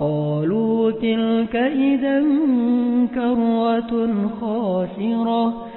قالوا تلك إذا كروة خاسرة.